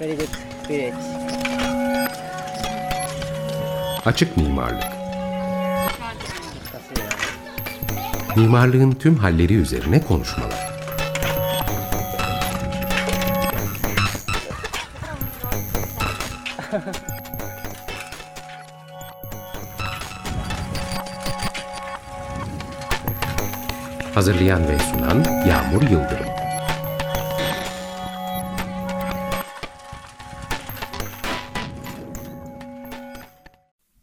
Very good. Great. Açık mimarlık. Mimarlığın tüm halleri üzerine konuşmalar. Hazırlayan ve sunan Yağmur Yıldırım.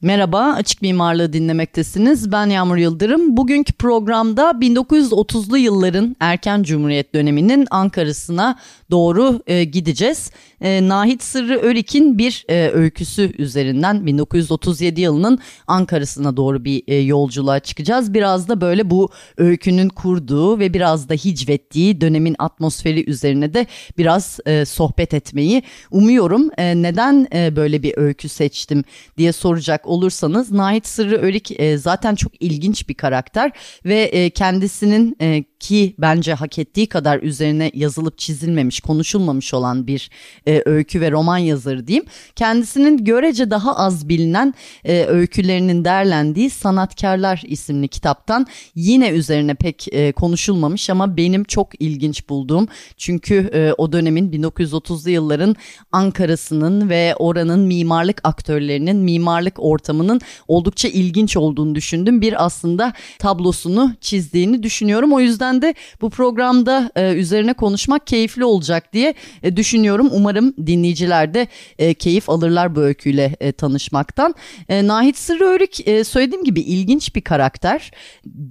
Merhaba, Açık Mimarlığı dinlemektesiniz. Ben Yağmur Yıldırım. Bugünkü programda 1930'lu yılların erken Cumhuriyet döneminin Ankara'sına doğru e, gideceğiz. E, Nahit Sırrı Örik'in bir e, öyküsü üzerinden 1937 yılının Ankara'sına doğru bir e, yolculuğa çıkacağız. Biraz da böyle bu öykünün kurduğu ve biraz da hicvettiği dönemin atmosferi üzerine de biraz e, sohbet etmeyi umuyorum. E, neden e, böyle bir öykü seçtim diye soracak olursanız Nahit Sırrı Örik e, zaten çok ilginç bir karakter ve e, kendisinin e, ki bence hak ettiği kadar üzerine yazılıp çizilmemiş, konuşulmamış olan bir e, öykü ve roman yazarı diyeyim. Kendisinin görece daha az bilinen e, öykülerinin derlendiği Sanatkarlar isimli kitaptan yine üzerine pek e, konuşulmamış ama benim çok ilginç bulduğum çünkü e, o dönemin 1930'lu yılların Ankara'sının ve oranın mimarlık aktörlerinin mimarlık ortamının oldukça ilginç olduğunu düşündüm. Bir aslında tablosunu çizdiğini düşünüyorum. O yüzden de bu programda e, üzerine konuşmak keyifli olacak diye e, düşünüyorum. Umarım dinleyiciler de e, keyif alırlar bu öyküyle tanışmaktan. Nahit Sırrı Örük söylediğim gibi ilginç bir karakter.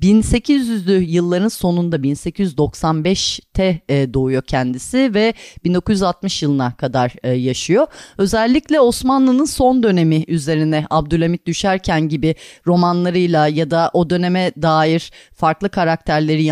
1800'lü yılların sonunda 1895'te e, doğuyor kendisi ve 1960 yılına kadar yaşıyor. Özellikle Osmanlı'nın son dönemi üzerine Abdülhamit Düşerken gibi romanlarıyla ya da o döneme dair farklı karakterleri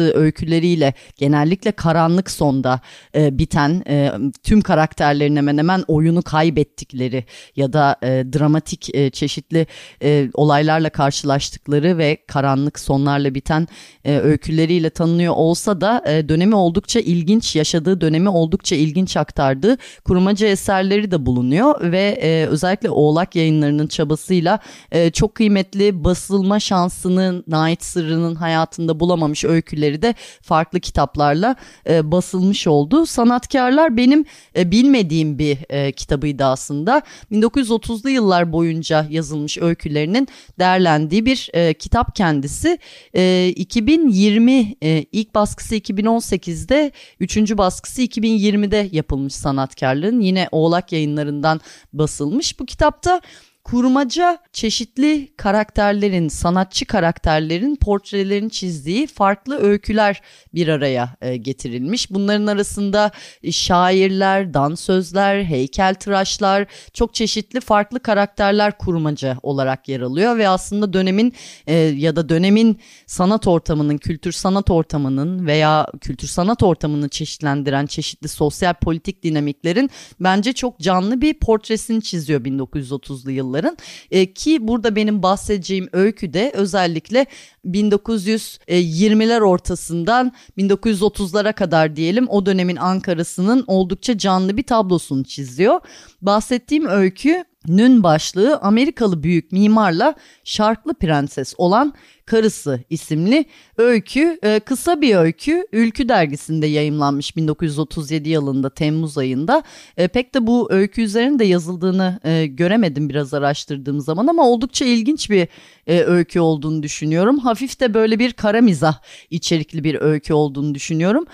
yansıttığı öyküleriyle genellikle karanlık sonda e, biten e, tüm karakterlerin hemen hemen oyunu kaybettikleri ya da e, dramatik e, çeşitli e, olaylarla karşılaştıkları ve karanlık sonlarla biten e, öyküleriyle tanınıyor olsa da e, dönemi oldukça ilginç yaşadığı dönemi oldukça ilginç aktardığı kurmaca eserleri de bulunuyor ve e, özellikle Oğlak yayınlarının çabasıyla e, çok kıymetli basılma şansını Nait Sırrı'nın hayatında bulamamış öyküleri de farklı kitaplarla e, basılmış oldu. Sanatkarlar benim e, bilmediğim bir e, kitabıydı aslında. 1930'lu yıllar boyunca yazılmış öykülerinin değerlendiği bir e, kitap kendisi. E, 2020 e, ilk baskısı 2018'de, üçüncü baskısı 2020'de yapılmış sanatkarlığın. Yine Oğlak yayınlarından basılmış. Bu kitapta kurmaca çeşitli karakterlerin, sanatçı karakterlerin portrelerini çizdiği farklı öyküler bir araya e, getirilmiş. Bunların arasında e, şairler, dansözler, heykeltıraşlar, çok çeşitli farklı karakterler kurmaca olarak yer alıyor ve aslında dönemin e, ya da dönemin sanat ortamının, kültür sanat ortamının veya kültür sanat ortamını çeşitlendiren çeşitli sosyal politik dinamiklerin bence çok canlı bir portresini çiziyor 1930'lu yıllar yılların e, ki burada benim bahsedeceğim öykü de özellikle 1920'ler ortasından 1930'lara kadar diyelim o dönemin Ankara'sının oldukça canlı bir tablosunu çiziyor. Bahsettiğim öykü Nün başlığı Amerikalı büyük mimarla şarklı prenses olan Karısı isimli öykü. E, kısa bir öykü Ülkü dergisinde yayımlanmış 1937 yılında Temmuz ayında. E, pek de bu öykü üzerinde yazıldığını e, göremedim biraz araştırdığım zaman ama oldukça ilginç bir öykü olduğunu düşünüyorum. Hafif de böyle bir kara mizah içerikli bir öykü olduğunu düşünüyorum.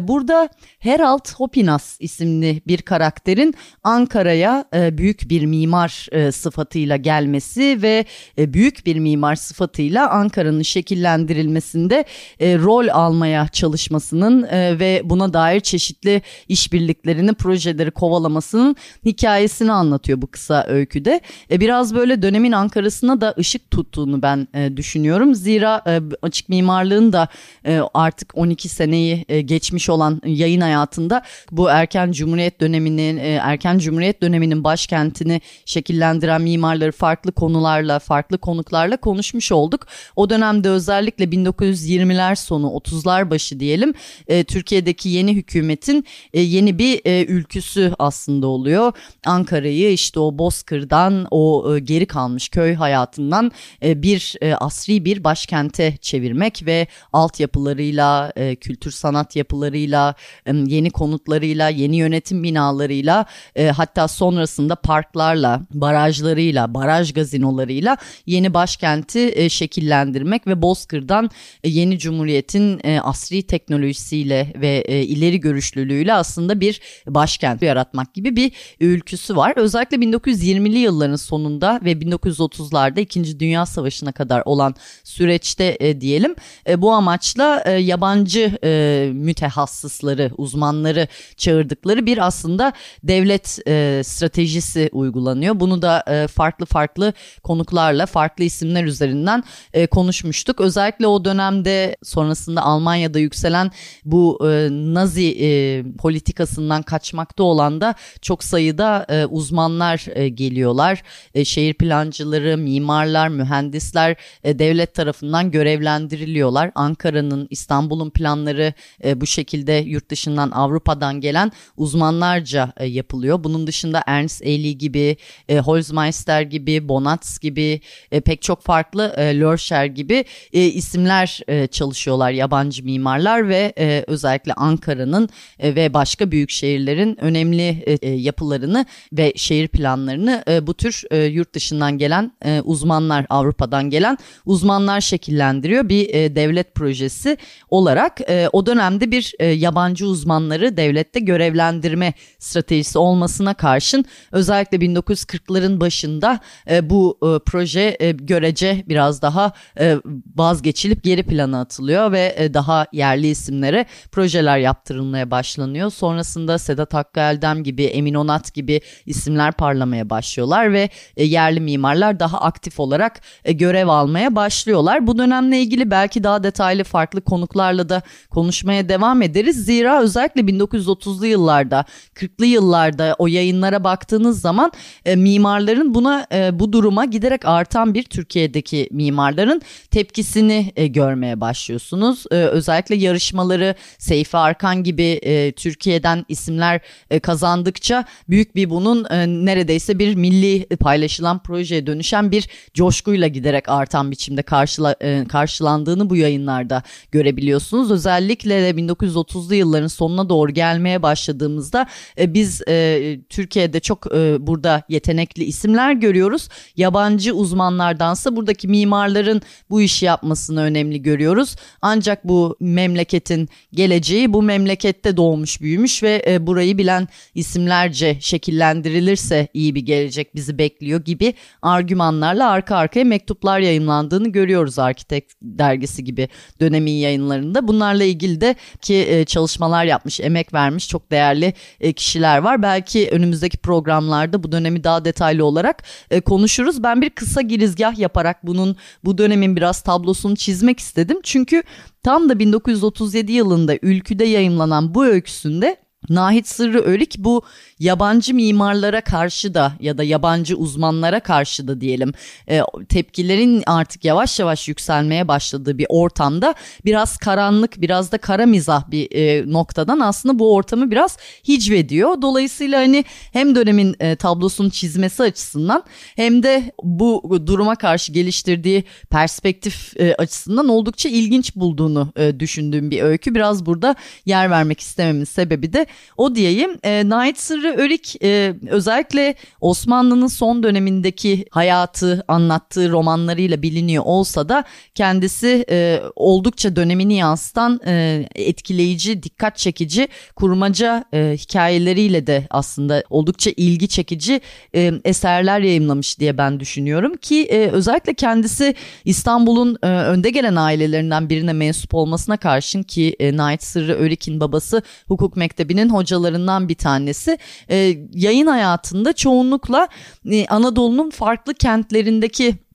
Burada Herald Hopinas isimli bir karakterin Ankara'ya büyük bir mimar e, sıfatıyla gelmesi ve e, büyük bir mimar sıfatıyla Ankara'nın şekillendirilmesinde e, rol almaya çalışmasının e, ve buna dair çeşitli işbirliklerini, projeleri kovalamasının hikayesini anlatıyor bu kısa öyküde. E, biraz böyle dönemin Ankara'sına da ışık tuttuğunu ben e, düşünüyorum. Zira e, açık mimarlığın da e, artık 12 seneyi e, geçmiş olan yayın hayatında bu erken cumhuriyet döneminin, e, erken cumhuriyet döneminin başkentini şekillendiren mimarları farklı konularla, farklı konuklarla konuşmuş olduk. O dönemde özellikle 1920'ler sonu, 30'lar başı diyelim e, Türkiye'deki yeni hükümetin e, yeni bir e, ülküsü aslında oluyor. Ankara'yı işte o Bozkır'dan, o e, geri kalmış köy hayatından e, bir e, asri bir başkente çevirmek ve altyapılarıyla, e, kültür sanat yapılarıyla, e, yeni konutlarıyla, yeni yönetim binalarıyla, e, hatta sonrasında parklarla, barajlarıyla, baraj gazinolarıyla yeni başkenti e, şekillendirmek ve Bozkır'dan e, yeni cumhuriyetin e, asri teknolojisiyle ve e, ileri görüşlülüğüyle aslında bir başkent yaratmak gibi bir ülküsü var. Özellikle 1920'li yılların sonunda ve 1930'larda 2. Dünya Savaşı'na kadar olan süreçte e, diyelim e, bu amaçla e, yabancı e, mütehassısları, uzmanları çağırdıkları bir aslında devlet e, stratejisi uygulanıyor. Bunu da e, farklı farklı konuklarla, farklı isimler üzerinden e, konuşmuştuk. Özellikle o dönemde sonrasında Almanya'da yükselen bu e, Nazi e, politikasından kaçmakta olan da çok sayıda e, uzmanlar e, geliyorlar. E, şehir plancıları, mimarlar, mühendisler e, devlet tarafından görevlendiriliyorlar. Ankara'nın, İstanbul'un planları e, bu şekilde yurt dışından Avrupa'dan gelen uzmanlarca e, yapılıyor. Bunun dışında Ernst Ely gibi, e, Holzmeister gibi, Bonatz gibi e, pek çok farklı e, Lörscher gibi e, isimler e, çalışıyorlar yabancı mimarlar ve e, özellikle Ankara'nın e, ve başka büyük şehirlerin önemli e, e, yapılarını ve şehir planlarını e, bu tür e, yurt dışından gelen e, uzmanlar Avrupa'dan gelen uzmanlar şekillendiriyor. Bir e, devlet projesi olarak e, o dönemde bir e, yabancı uzmanları devlette görevlendirme stratejisi olmasına karşın özellikle 1940'ların başında e, bu e, proje e, görece biraz daha e, vazgeçilip geri plana atılıyor ve e, daha yerli isimlere projeler yaptırılmaya başlanıyor. Sonrasında Sedat Hakkı Eldem gibi, Emin Onat gibi isimler parlamaya başlıyorlar ve e, yerli mimarlar daha aktif olarak e, görev almaya başlıyorlar. Bu dönemle ilgili belki daha detaylı farklı konuklarla da konuşmaya devam ederiz. Zira özellikle 1930'lu yıllarda, 40'lı yıllarda o yayınlara baktığınız zaman e, mimarların buna e, bu duruma giderek artan bir Türkiye'deki mimarların tepkisini e, görmeye başlıyorsunuz. E, özellikle yarışmaları Seyfi Arkan gibi e, Türkiye'den isimler e, kazandıkça büyük bir bunun e, neredeyse bir milli paylaşılan projeye dönüşen bir coşkuyla giderek artan biçimde karşıla, e, karşılandığını bu yayınlarda görebiliyorsunuz. Özellikle de 1930'lu yılların sonuna doğru gelmeye başladığımızda e, biz e, Türkiye'de çok e, burada yetenekli isimler görüyoruz. Yabancı uzmanlardansa buradaki mimarların bu işi yapmasını önemli görüyoruz. Ancak bu memleketin geleceği bu memlekette doğmuş büyümüş ve e, burayı bilen isimlerce şekillendirilirse iyi bir gelecek bizi bekliyor gibi argümanlarla arka arkaya mektuplar yayınlandığını görüyoruz Arkitek dergisi gibi dönemin yayınlarında. Bunlarla ilgili de ki e, çalışmalar yapmış, emek vermiş çok değerli e, kişiler var. Belki önümüzdeki programlarda bu dönemi daha detaylı olarak e, konuşuruz. Ben bir kısa girizgah yaparak bunun bu dönemin biraz tablosunu çizmek istedim. Çünkü tam da 1937 yılında Ülkü'de yayımlanan bu öyküsünde Nahit Sırrı Örik bu yabancı mimarlara karşı da ya da yabancı uzmanlara karşı da diyelim e, tepkilerin artık yavaş yavaş yükselmeye başladığı bir ortamda biraz karanlık biraz da kara mizah bir e, noktadan aslında bu ortamı biraz hicvediyor. Dolayısıyla hani hem dönemin e, tablosunu çizmesi açısından hem de bu duruma karşı geliştirdiği perspektif e, açısından oldukça ilginç bulduğunu e, düşündüğüm bir öykü. Biraz burada yer vermek istememin sebebi de o diyeyim. E, Nait Sırrı Örik e, özellikle Osmanlı'nın son dönemindeki hayatı anlattığı romanlarıyla biliniyor olsa da kendisi e, oldukça dönemini yansıtan e, etkileyici, dikkat çekici kurmaca e, hikayeleriyle de aslında oldukça ilgi çekici e, eserler yayımlamış diye ben düşünüyorum ki e, özellikle kendisi İstanbul'un e, önde gelen ailelerinden birine mensup olmasına karşın ki e, Nait Sırrı Örik'in babası hukuk mektebinin hocalarından bir tanesi. E, yayın hayatında çoğunlukla e, Anadolu'nun farklı kentlerindeki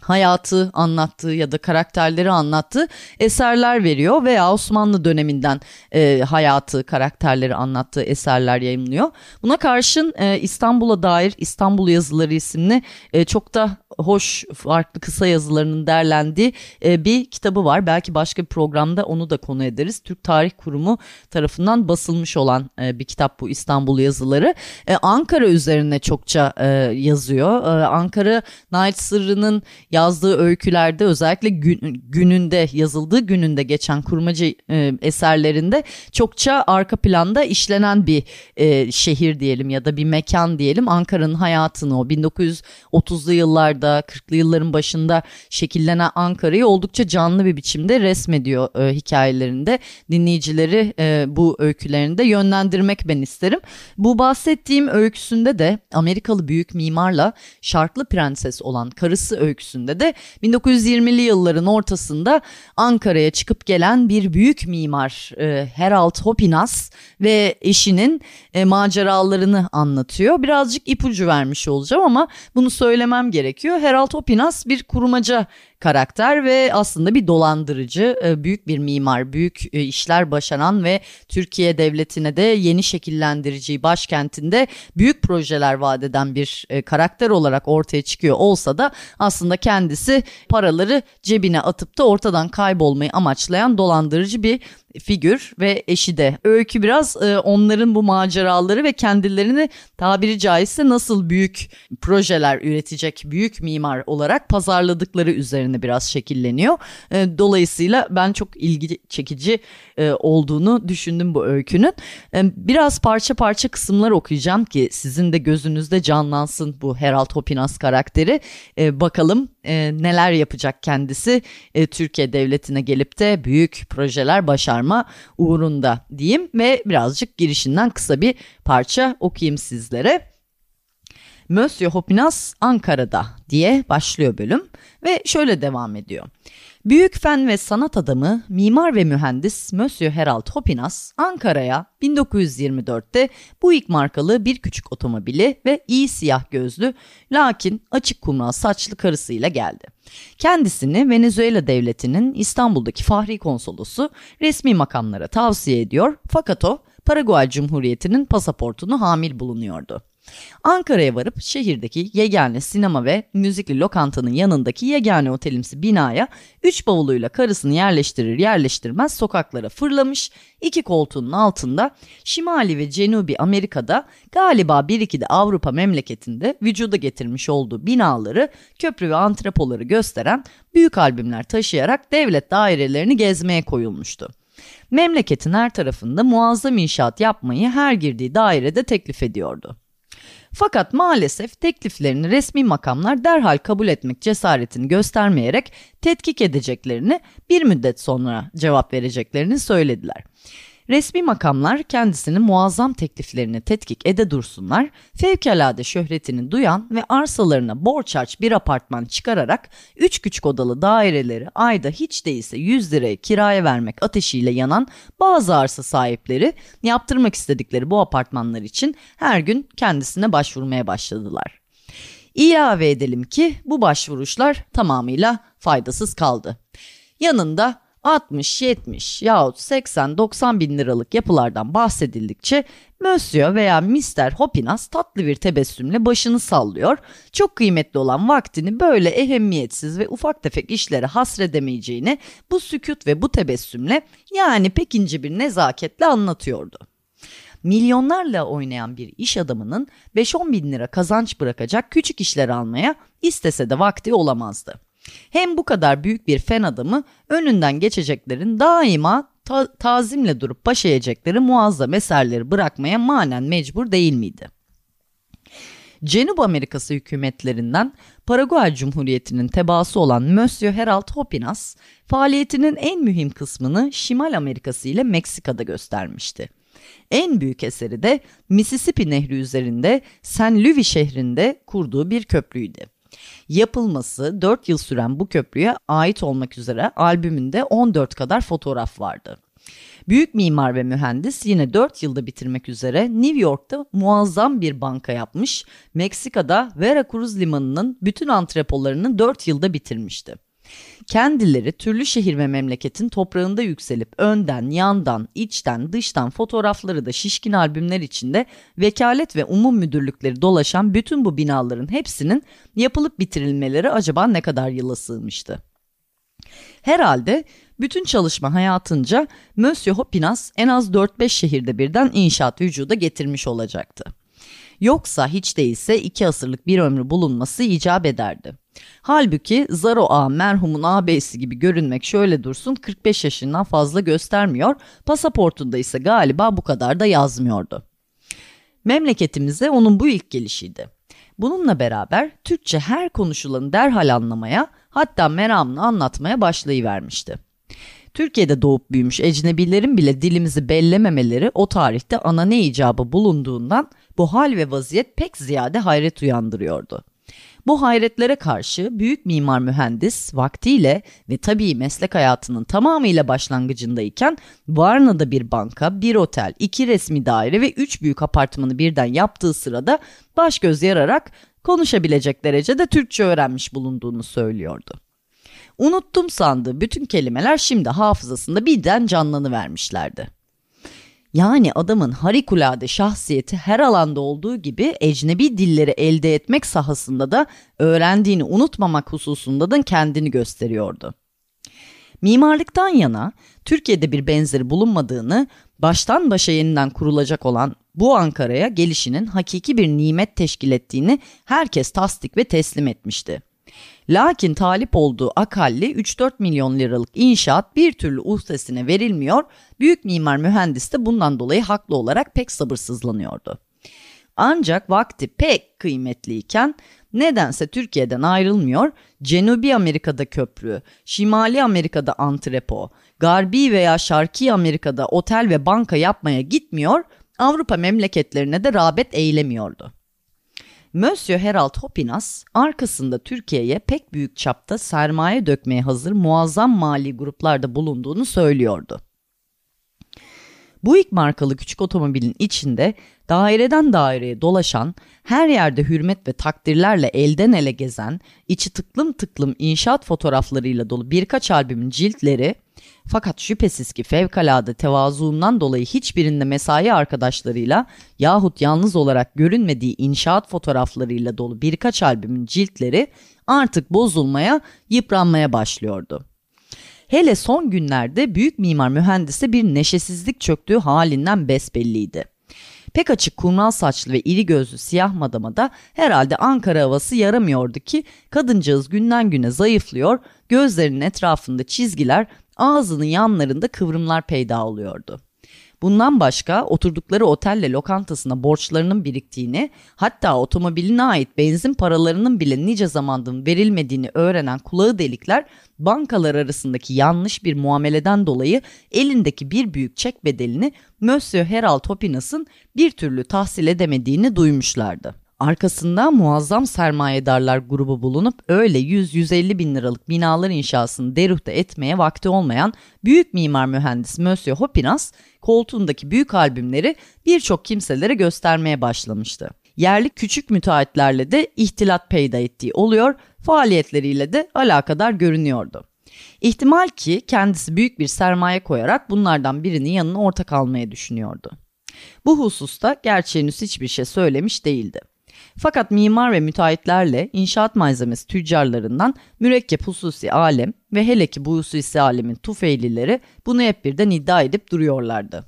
hayatı anlattığı ya da karakterleri anlattığı eserler veriyor veya Osmanlı döneminden e, hayatı, karakterleri anlattığı eserler yayınlıyor. Buna karşın e, İstanbul'a dair İstanbul Yazıları isimli e, çok da hoş farklı kısa yazılarının derlendiği e, bir kitabı var. Belki başka bir programda onu da konu ederiz. Türk Tarih Kurumu tarafından basılmış olan e, bir kitap bu İstanbul Yazıları. E, Ankara üzerine çokça e, yazıyor. E, Ankara Night Sırrı'nın yazdığı öykülerde özellikle gün, gününde yazıldığı gününde geçen kurmacı e, eserlerinde çokça arka planda işlenen bir e, şehir diyelim ya da bir mekan diyelim. Ankara'nın hayatını o 1930'lu yıllarda 40'lı yılların başında şekillenen Ankara'yı oldukça canlı bir biçimde resmediyor e, hikayelerinde. Dinleyicileri e, bu öykülerinde yönlendirmek ben isterim. Bu bahsettiğim öyküsünde de Amerikalı büyük mimarla şarklı prenses olan karısı öyküsünde de 1920'li yılların ortasında Ankara'ya çıkıp gelen bir büyük mimar e, Herald Hopinas ve eşinin e, maceralarını anlatıyor. Birazcık ipucu vermiş olacağım ama bunu söylemem gerekiyor. Herald Hopinas bir kurumaca karakter ve aslında bir dolandırıcı, e, büyük bir mimar, büyük e, işler başaran ve Türkiye devletine de yeni şekillendiriciyi başkentinde büyük projeler vaat eden bir e, karakter olarak ortaya çıkıyor olsa da aslında kendisi paraları cebine atıp da ortadan kaybolmayı amaçlayan dolandırıcı bir figür ve eşi de. Öykü biraz e, onların bu maceraları ve kendilerini tabiri caizse nasıl büyük projeler üretecek büyük mimar olarak pazarladıkları üzerine biraz şekilleniyor. E, dolayısıyla ben çok ilgi çekici e, olduğunu düşündüm bu öykünün. E, biraz parça parça kısımlar okuyacağım ki sizin de gözünüzde canlansın bu Herald Hopinas karakteri. E, bakalım e, neler yapacak kendisi e, Türkiye devletine gelip de büyük projeler başarma uğrunda diyeyim ve birazcık girişinden kısa bir parça okuyayım sizlere. Monsieur Hopinas Ankara'da diye başlıyor bölüm ve şöyle devam ediyor. Büyük fen ve sanat adamı, mimar ve mühendis Monsieur Herald Hopinas Ankara'ya 1924'te Buick markalı bir küçük otomobili ve iyi siyah gözlü lakin açık kumral saçlı karısıyla geldi. Kendisini Venezuela devletinin İstanbul'daki Fahri Konsolosu resmi makamlara tavsiye ediyor fakat o Paraguay Cumhuriyeti'nin pasaportunu hamil bulunuyordu. Ankara'ya varıp şehirdeki yegane sinema ve müzikli lokantanın yanındaki yegane otelimsi binaya üç bavuluyla karısını yerleştirir yerleştirmez sokaklara fırlamış, iki koltuğunun altında Şimali ve Cenubi Amerika'da galiba bir iki de Avrupa memleketinde vücuda getirmiş olduğu binaları, köprü ve antrepoları gösteren büyük albümler taşıyarak devlet dairelerini gezmeye koyulmuştu. Memleketin her tarafında muazzam inşaat yapmayı her girdiği dairede teklif ediyordu. Fakat maalesef tekliflerini resmi makamlar derhal kabul etmek cesaretini göstermeyerek tetkik edeceklerini bir müddet sonra cevap vereceklerini söylediler. Resmi makamlar kendisinin muazzam tekliflerini tetkik ede dursunlar, fevkalade şöhretini duyan ve arsalarına borç harç bir apartman çıkararak üç küçük odalı daireleri ayda hiç değilse 100 liraya kiraya vermek ateşiyle yanan bazı arsa sahipleri yaptırmak istedikleri bu apartmanlar için her gün kendisine başvurmaya başladılar. İlave edelim ki bu başvuruşlar tamamıyla faydasız kaldı. Yanında 60, 70 yahut 80-90 bin liralık yapılardan bahsedildikçe Monsieur veya Mr. Hopinas tatlı bir tebessümle başını sallıyor, çok kıymetli olan vaktini böyle ehemmiyetsiz ve ufak tefek işlere hasredemeyeceğini bu sükut ve bu tebessümle yani pek ince bir nezaketle anlatıyordu. Milyonlarla oynayan bir iş adamının 5-10 bin lira kazanç bırakacak küçük işler almaya istese de vakti olamazdı. Hem bu kadar büyük bir fen adamı önünden geçeceklerin daima ta- tazimle durup baş eğecekleri muazzam eserleri bırakmaya manen mecbur değil miydi? Cenub Amerikası hükümetlerinden Paraguay Cumhuriyeti'nin tebaası olan Monsieur Herald Hopinas, faaliyetinin en mühim kısmını Şimal Amerikası ile Meksika'da göstermişti. En büyük eseri de Mississippi Nehri üzerinde San Luis şehrinde kurduğu bir köprüydü. Yapılması 4 yıl süren bu köprüye ait olmak üzere albümünde 14 kadar fotoğraf vardı. Büyük mimar ve mühendis yine 4 yılda bitirmek üzere New York'ta muazzam bir banka yapmış, Meksika'da Veracruz limanının bütün antrepolarını 4 yılda bitirmişti. Kendileri türlü şehir ve memleketin toprağında yükselip önden, yandan, içten, dıştan fotoğrafları da şişkin albümler içinde vekalet ve umum müdürlükleri dolaşan bütün bu binaların hepsinin yapılıp bitirilmeleri acaba ne kadar yıla sığmıştı? Herhalde bütün çalışma hayatınca Monsieur Hopinas en az 4-5 şehirde birden inşaat vücuda getirmiş olacaktı. Yoksa hiç değilse iki asırlık bir ömrü bulunması icap ederdi. Halbuki Zaro A merhumun ağabeysi gibi görünmek şöyle dursun 45 yaşından fazla göstermiyor, pasaportunda ise galiba bu kadar da yazmıyordu. Memleketimize onun bu ilk gelişiydi. Bununla beraber Türkçe her konuşulanı derhal anlamaya hatta meramını anlatmaya başlayıvermişti. Türkiye'de doğup büyümüş ecnebilerin bile dilimizi bellememeleri o tarihte ana ne icabı bulunduğundan bu hal ve vaziyet pek ziyade hayret uyandırıyordu. Bu hayretlere karşı büyük mimar mühendis vaktiyle ve tabii meslek hayatının tamamıyla başlangıcındayken Varna'da bir banka, bir otel, iki resmi daire ve üç büyük apartmanı birden yaptığı sırada baş göz yararak konuşabilecek derecede Türkçe öğrenmiş bulunduğunu söylüyordu. Unuttum sandığı bütün kelimeler şimdi hafızasında birden canlanıvermişlerdi. Yani adamın harikulade şahsiyeti her alanda olduğu gibi ecnebi dilleri elde etmek sahasında da öğrendiğini unutmamak hususunda da kendini gösteriyordu. Mimarlıktan yana Türkiye'de bir benzeri bulunmadığını, baştan başa yeniden kurulacak olan bu Ankara'ya gelişinin hakiki bir nimet teşkil ettiğini herkes tasdik ve teslim etmişti. Lakin talip olduğu akalli 3-4 milyon liralık inşaat bir türlü uhdesine verilmiyor, büyük mimar mühendis de bundan dolayı haklı olarak pek sabırsızlanıyordu. Ancak vakti pek kıymetliyken nedense Türkiye'den ayrılmıyor, Cenubi Amerika'da köprü, Şimali Amerika'da antrepo, Garbi veya Şarki Amerika'da otel ve banka yapmaya gitmiyor, Avrupa memleketlerine de rağbet eylemiyordu. Monsieur Herald Hopinas arkasında Türkiye'ye pek büyük çapta sermaye dökmeye hazır muazzam mali gruplarda bulunduğunu söylüyordu. Bu ilk markalı küçük otomobilin içinde daireden daireye dolaşan, her yerde hürmet ve takdirlerle elden ele gezen, içi tıklım tıklım inşaat fotoğraflarıyla dolu birkaç albümün ciltleri, fakat şüphesiz ki fevkalade tevazuundan dolayı hiçbirinde mesai arkadaşlarıyla yahut yalnız olarak görünmediği inşaat fotoğraflarıyla dolu birkaç albümün ciltleri artık bozulmaya, yıpranmaya başlıyordu. Hele son günlerde büyük mimar mühendise bir neşesizlik çöktüğü halinden besbelliydi. Pek açık kumral saçlı ve iri gözlü siyah madama da herhalde Ankara havası yaramıyordu ki kadıncağız günden güne zayıflıyor, gözlerinin etrafında çizgiler, ağzının yanlarında kıvrımlar peyda oluyordu. Bundan başka oturdukları otelle lokantasına borçlarının biriktiğini, hatta otomobiline ait benzin paralarının bile nice zamandır verilmediğini öğrenen kulağı delikler, bankalar arasındaki yanlış bir muameleden dolayı elindeki bir büyük çek bedelini Monsieur Herald Hopinas'ın bir türlü tahsil edemediğini duymuşlardı. Arkasında muazzam sermayedarlar grubu bulunup öyle 100-150 bin liralık binalar inşasını deruhta etmeye vakti olmayan büyük mimar mühendis Monsieur Hopinas koltuğundaki büyük albümleri birçok kimselere göstermeye başlamıştı. Yerli küçük müteahhitlerle de ihtilat peyda ettiği oluyor, faaliyetleriyle de alakadar görünüyordu. İhtimal ki kendisi büyük bir sermaye koyarak bunlardan birinin yanına ortak almaya düşünüyordu. Bu hususta gerçi henüz hiçbir şey söylemiş değildi. Fakat mimar ve müteahhitlerle inşaat malzemesi tüccarlarından mürekkep hususi alem ve hele ki bu hususi alemin tufeylileri bunu hep birden iddia edip duruyorlardı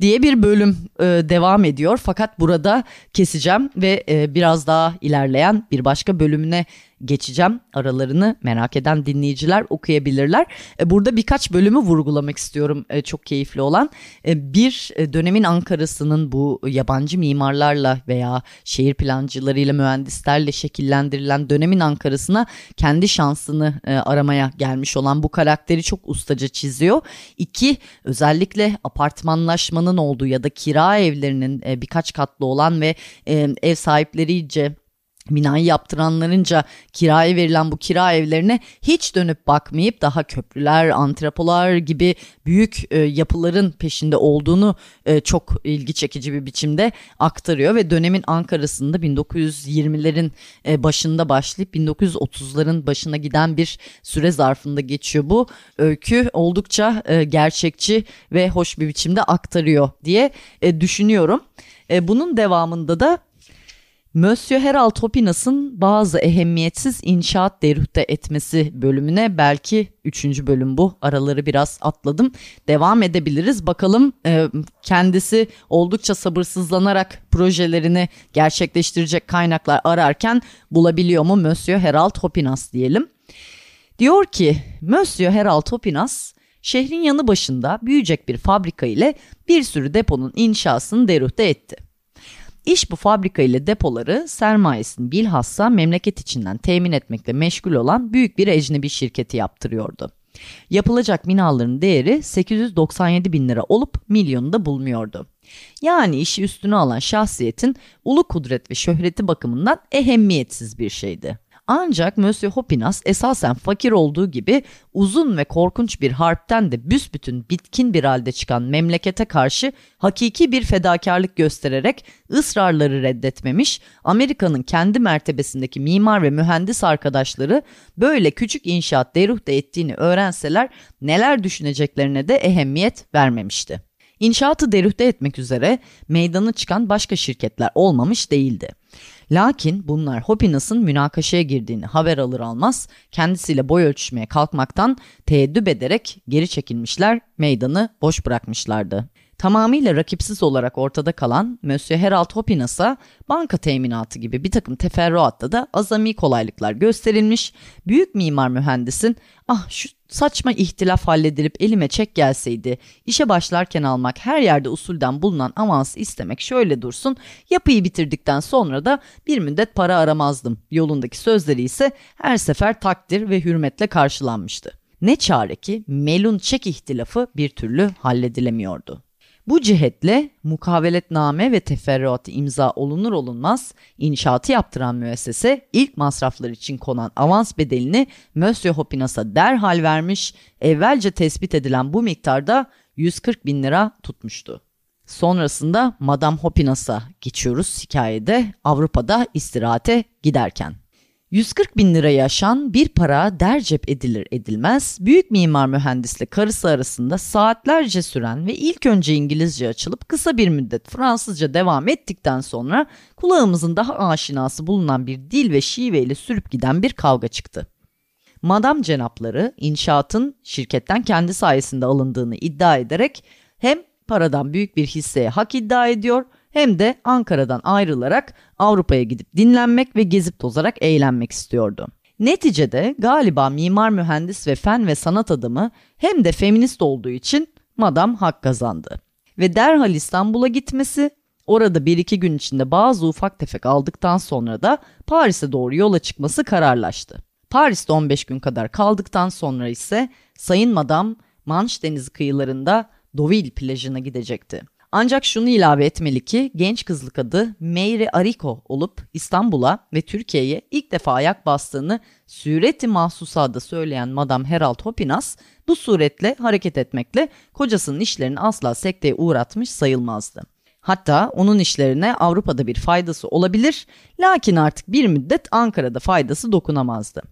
diye bir bölüm e, devam ediyor. Fakat burada keseceğim ve e, biraz daha ilerleyen bir başka bölümüne geçeceğim. Aralarını merak eden dinleyiciler okuyabilirler. E, burada birkaç bölümü vurgulamak istiyorum e, çok keyifli olan. E, bir dönemin Ankara'sının bu yabancı mimarlarla veya şehir plancılarıyla mühendislerle şekillendirilen dönemin Ankara'sına kendi şansını aramaya gelmiş olan bu karakteri çok ustaca çiziyor. İki özellikle apartmanlaşmanın olduğu ya da kira evlerinin birkaç katlı olan ve ev sahiplerice binayı yaptıranlarınca kiraya verilen bu kira evlerine hiç dönüp bakmayıp daha köprüler, antrapolar gibi büyük e, yapıların peşinde olduğunu e, çok ilgi çekici bir biçimde aktarıyor ve dönemin Ankara'sında 1920'lerin e, başında başlayıp 1930'ların başına giden bir süre zarfında geçiyor bu öykü oldukça e, gerçekçi ve hoş bir biçimde aktarıyor diye e, düşünüyorum. E, bunun devamında da Monsieur Herald Topinas'ın bazı ehemmiyetsiz inşaat derühte etmesi bölümüne belki üçüncü bölüm bu. Araları biraz atladım. Devam edebiliriz. Bakalım e, kendisi oldukça sabırsızlanarak projelerini gerçekleştirecek kaynaklar ararken bulabiliyor mu Monsieur Herald Topinas diyelim. Diyor ki Monsieur Herald Topinas şehrin yanı başında büyüyecek bir fabrika ile bir sürü deponun inşasını derühte etti. İş bu fabrika ile depoları sermayesini bilhassa memleket içinden temin etmekle meşgul olan büyük bir ecnebi şirketi yaptırıyordu. Yapılacak binaların değeri 897 bin lira olup milyonu da bulmuyordu. Yani işi üstüne alan şahsiyetin ulu kudret ve şöhreti bakımından ehemmiyetsiz bir şeydi. Ancak Monsieur Hopinas esasen fakir olduğu gibi uzun ve korkunç bir harpten de büsbütün bitkin bir halde çıkan memlekete karşı hakiki bir fedakarlık göstererek ısrarları reddetmemiş, Amerika'nın kendi mertebesindeki mimar ve mühendis arkadaşları böyle küçük inşaat deruhte ettiğini öğrenseler neler düşüneceklerine de ehemmiyet vermemişti. İnşaatı derühte etmek üzere meydana çıkan başka şirketler olmamış değildi. Lakin bunlar Hopinas'ın münakaşaya girdiğini haber alır almaz kendisiyle boy ölçüşmeye kalkmaktan teeddüp ederek geri çekilmişler, meydanı boş bırakmışlardı. Tamamıyla rakipsiz olarak ortada kalan Monsieur Herald Hopinas'a banka teminatı gibi bir takım teferruatta da azami kolaylıklar gösterilmiş, büyük mimar mühendisin ah şu saçma ihtilaf halledilip elime çek gelseydi, işe başlarken almak her yerde usulden bulunan avans istemek şöyle dursun, yapıyı bitirdikten sonra da bir müddet para aramazdım yolundaki sözleri ise her sefer takdir ve hürmetle karşılanmıştı. Ne çare ki melun çek ihtilafı bir türlü halledilemiyordu. Bu cihetle mukaveletname ve teferruatı imza olunur olunmaz inşaatı yaptıran müessese ilk masraflar için konan avans bedelini Monsieur Hopinas'a derhal vermiş, evvelce tespit edilen bu miktarda 140 bin lira tutmuştu. Sonrasında Madame Hopinas'a geçiyoruz hikayede Avrupa'da istirahate giderken. 140 bin lirayı aşan bir para dercep edilir edilmez, büyük mimar mühendisle karısı arasında saatlerce süren ve ilk önce İngilizce açılıp kısa bir müddet Fransızca devam ettikten sonra kulağımızın daha aşinası bulunan bir dil ve şiveyle sürüp giden bir kavga çıktı. Madam cenapları inşaatın şirketten kendi sayesinde alındığını iddia ederek hem paradan büyük bir hisseye hak iddia ediyor hem de Ankara'dan ayrılarak Avrupa'ya gidip dinlenmek ve gezip tozarak eğlenmek istiyordu. Neticede galiba mimar mühendis ve fen ve sanat adamı hem de feminist olduğu için madam hak kazandı. Ve derhal İstanbul'a gitmesi, orada bir iki gün içinde bazı ufak tefek aldıktan sonra da Paris'e doğru yola çıkması kararlaştı. Paris'te 15 gün kadar kaldıktan sonra ise Sayın Madam Manş Denizi kıyılarında Deauville plajına gidecekti. Ancak şunu ilave etmeli ki genç kızlık adı Meyre Ariko olup İstanbul'a ve Türkiye'ye ilk defa ayak bastığını sureti mahsusada söyleyen Madame Herald Hopinas bu suretle hareket etmekle kocasının işlerini asla sekteye uğratmış sayılmazdı. Hatta onun işlerine Avrupa'da bir faydası olabilir lakin artık bir müddet Ankara'da faydası dokunamazdı.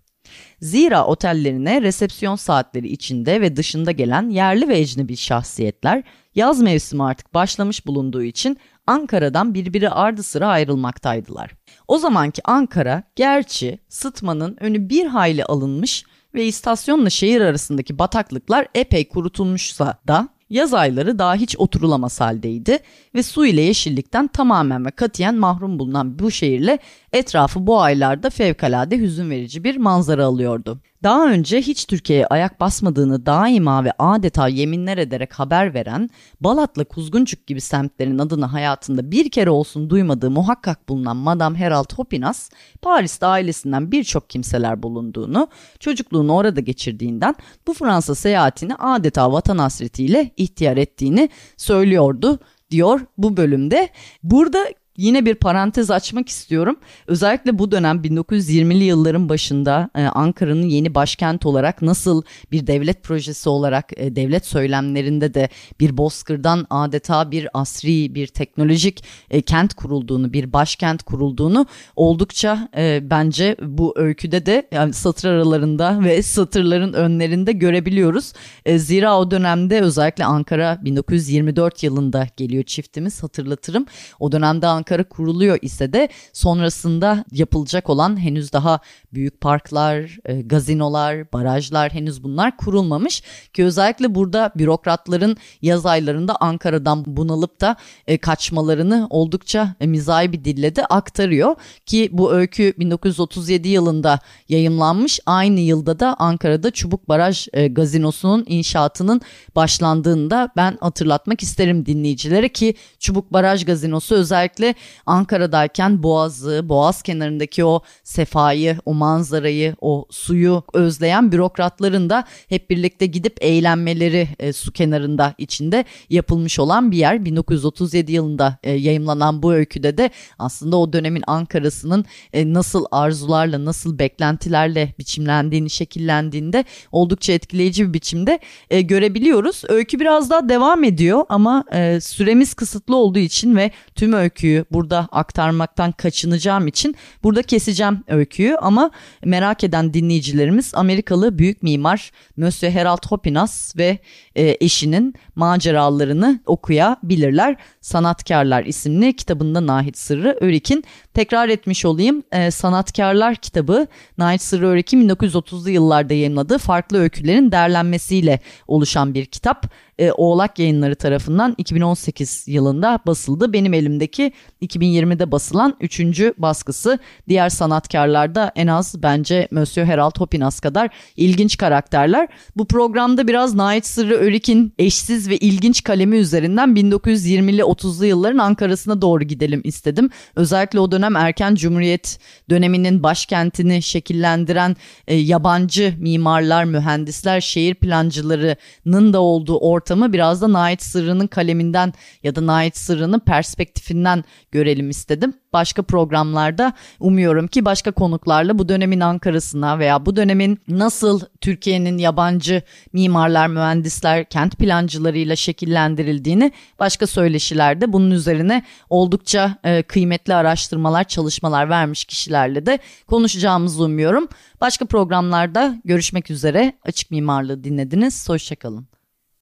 Zira otellerine resepsiyon saatleri içinde ve dışında gelen yerli ve ecnebi şahsiyetler yaz mevsimi artık başlamış bulunduğu için Ankara'dan birbiri ardı sıra ayrılmaktaydılar. O zamanki Ankara gerçi sıtmanın önü bir hayli alınmış ve istasyonla şehir arasındaki bataklıklar epey kurutulmuşsa da yaz ayları daha hiç oturulamaz haldeydi ve su ile yeşillikten tamamen ve katiyen mahrum bulunan bu şehirle etrafı bu aylarda fevkalade hüzün verici bir manzara alıyordu. Daha önce hiç Türkiye'ye ayak basmadığını daima ve adeta yeminler ederek haber veren Balat'la Kuzguncuk gibi semtlerin adını hayatında bir kere olsun duymadığı muhakkak bulunan Madame Herald Hopinas, Paris'te ailesinden birçok kimseler bulunduğunu, çocukluğunu orada geçirdiğinden bu Fransa seyahatini adeta vatan hasretiyle ihtiyar ettiğini söylüyordu diyor bu bölümde. Burada yine bir parantez açmak istiyorum. Özellikle bu dönem 1920'li yılların başında e, Ankara'nın yeni başkent olarak nasıl bir devlet projesi olarak e, devlet söylemlerinde de bir bozkırdan adeta bir asri bir teknolojik e, kent kurulduğunu bir başkent kurulduğunu oldukça bence bu öyküde de yani satır aralarında ve satırların önlerinde görebiliyoruz. Zira o dönemde özellikle Ankara 1924 yılında geliyor çiftimiz hatırlatırım. O dönemde Ankara kuruluyor ise de sonrasında yapılacak olan henüz daha büyük parklar, e, gazinolar, barajlar henüz bunlar kurulmamış ki özellikle burada bürokratların yaz aylarında Ankara'dan bunalıp da e, kaçmalarını oldukça e, mizahi bir dille de aktarıyor ki bu öykü 1937 yılında yayımlanmış. Aynı yılda da Ankara'da Çubuk Baraj e, gazinosunun inşaatının başlandığında ben hatırlatmak isterim dinleyicilere ki Çubuk Baraj gazinosu özellikle Ankara'dayken Boğaz'ı, Boğaz kenarındaki o sefayı, o manzarayı, o suyu özleyen bürokratların da hep birlikte gidip eğlenmeleri e, su kenarında içinde yapılmış olan bir yer. 1937 yılında e, yayımlanan bu öyküde de aslında o dönemin Ankara'sının e, nasıl arzularla, nasıl beklentilerle biçimlendiğini, şekillendiğinde oldukça etkileyici bir biçimde e, görebiliyoruz. Öykü biraz daha devam ediyor ama e, süremiz kısıtlı olduğu için ve tüm öyküyü burada aktarmaktan kaçınacağım için burada keseceğim öyküyü ama merak eden dinleyicilerimiz Amerikalı büyük mimar Monsieur Herald Hopinas ve e, eşinin maceralarını okuyabilirler. Sanatkarlar isimli kitabında Nahit Sırrı Örik'in tekrar etmiş olayım. E, Sanatkarlar kitabı Nahit Sırrı Örik'in 1930'lu yıllarda yayınladığı farklı öykülerin derlenmesiyle oluşan bir kitap e, Oğlak Yayınları tarafından 2018 yılında basıldı. Benim elimdeki 2020'de basılan 3. baskısı. Diğer sanatkarlarda en az bence Monsieur Herald Hopinas kadar ilginç karakterler. Bu programda biraz Nait Sırrı Örik'in eşsiz ve ilginç kalemi üzerinden 1920'li 30'lu yılların Ankara'sına doğru gidelim istedim. Özellikle o dönem erken Cumhuriyet döneminin başkentini şekillendiren e, yabancı mimarlar, mühendisler, şehir plancılarının da olduğu ortamı biraz da Nait Sırrı'nın kaleminden ya da Nait Sırrı'nın perspektifinden görelim istedim. Başka programlarda umuyorum ki başka konuklarla bu dönemin Ankara'sına veya bu dönemin nasıl Türkiye'nin yabancı mimarlar, mühendisler, kent plancılarıyla şekillendirildiğini başka söyleşilerde bunun üzerine oldukça e, kıymetli araştırmalar, çalışmalar vermiş kişilerle de konuşacağımızı umuyorum. Başka programlarda görüşmek üzere. Açık Mimarlığı dinlediniz. Hoşçakalın.